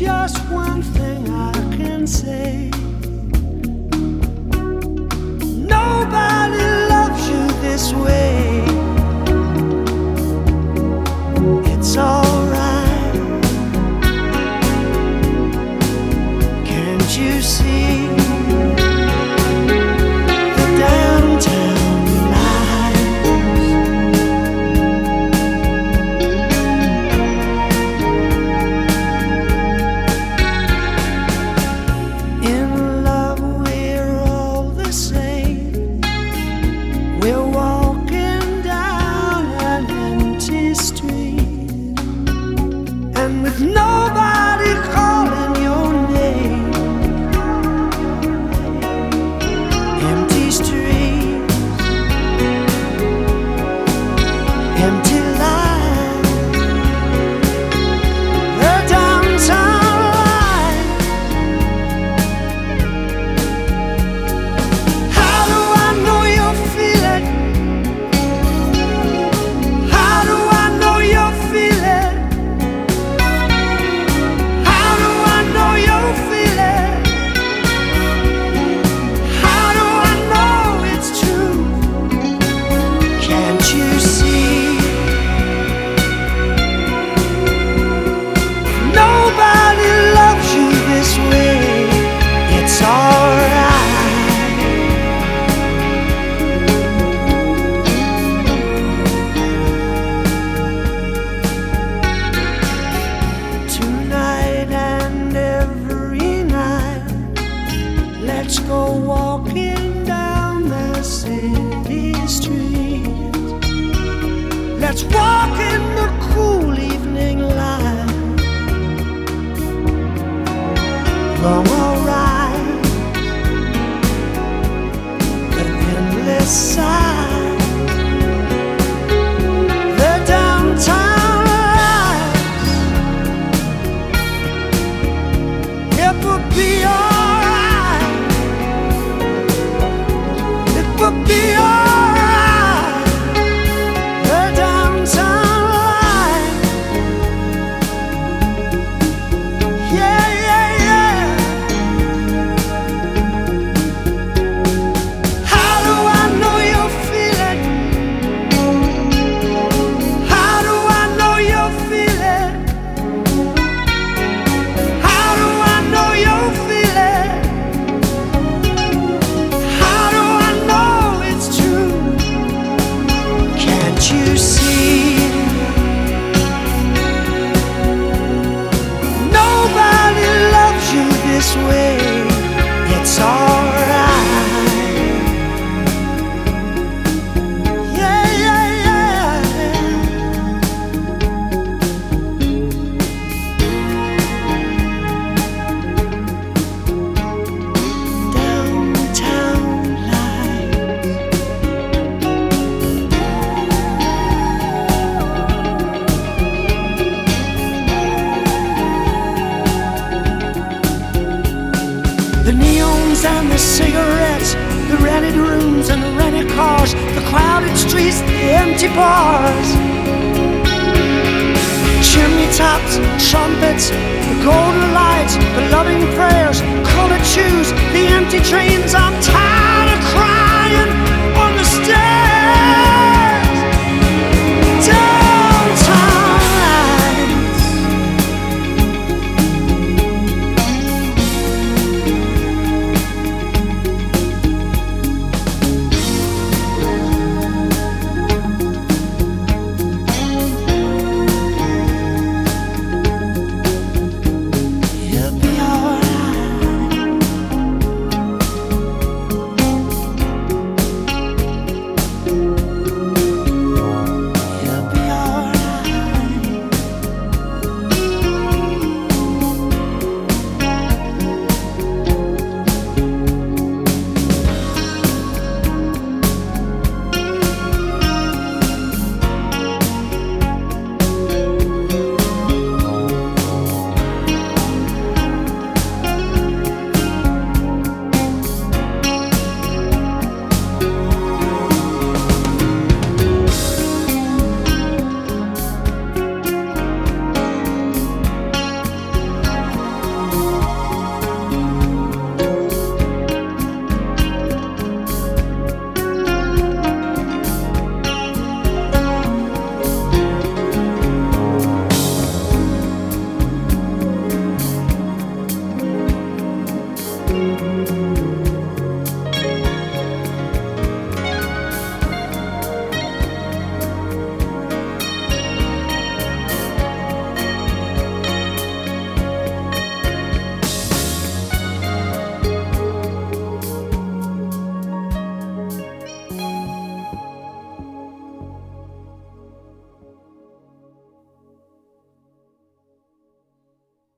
just one thing I can say. Nobody loves you this way. that's walking the cool evening light. Long rides an endless sigh. The downtown lights. It would be. The neons and the cigarettes, the rented rooms and the rented cars, the crowded streets, the empty bars. Chimney tops, trumpets, the golden lights, the loving prayers, colored shoes, the empty dreams.